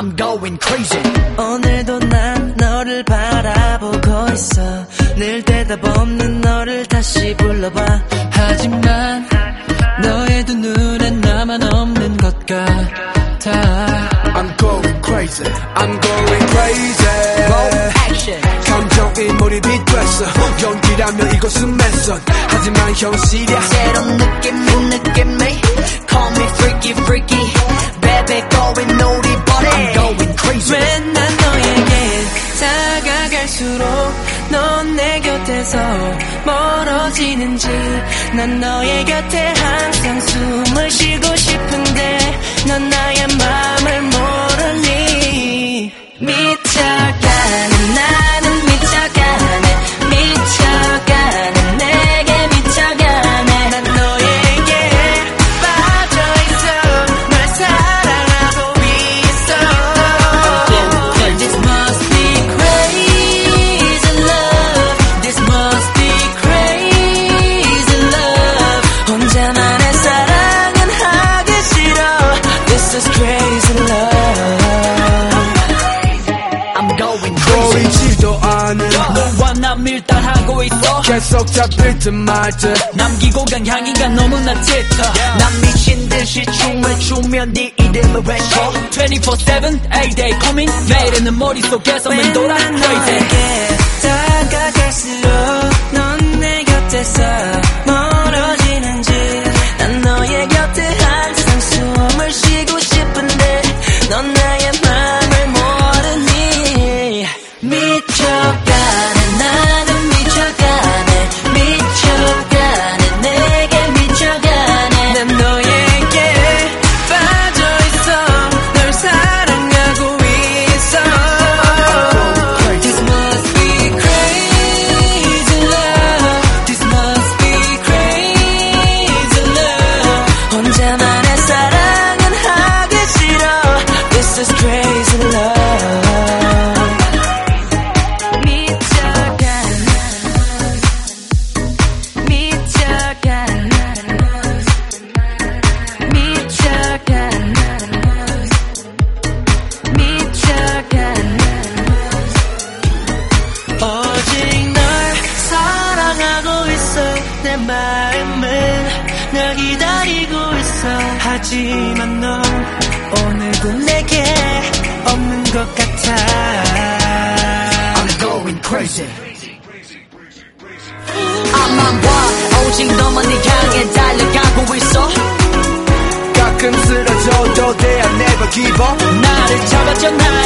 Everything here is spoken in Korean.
I'm going crazy 오늘도 난 너를 바라보고 있어 늘 대답 없는 너를 다시 불러봐 하지만 너의 두 눈엔 나만 없는 것 같아 I'm going crazy I'm going crazy action 감정이 몰입이 됐어 연기라면 이것은 맨선 하지만 현실이야 새로운 느낌이 느낌이 Call me freaky freaky Baby going naughty 갈수록 넌 내 곁에서 멀어지는지. 난 너의 곁에 항상 숨을 쉬고 싶은데 넌나 계속 잡힐 듯 말 듯. 남기고 간 향기가 너무나 짙어. 난 미친 듯이 춤을 추면 네 이름을 외쳐. 24-7 everyday coming 매일은 머릿속에서 맴돌아. 난 crazy. 다가갈수록 널 기다리고 있어. 하지만 넌 오늘도 내게 없는 것 같아. I'm going crazy. 앞만 봐 오직 너만을 향해 달려가고 있어. 가끔 쓰러져도 they are never give up. 나를 잡아줘 나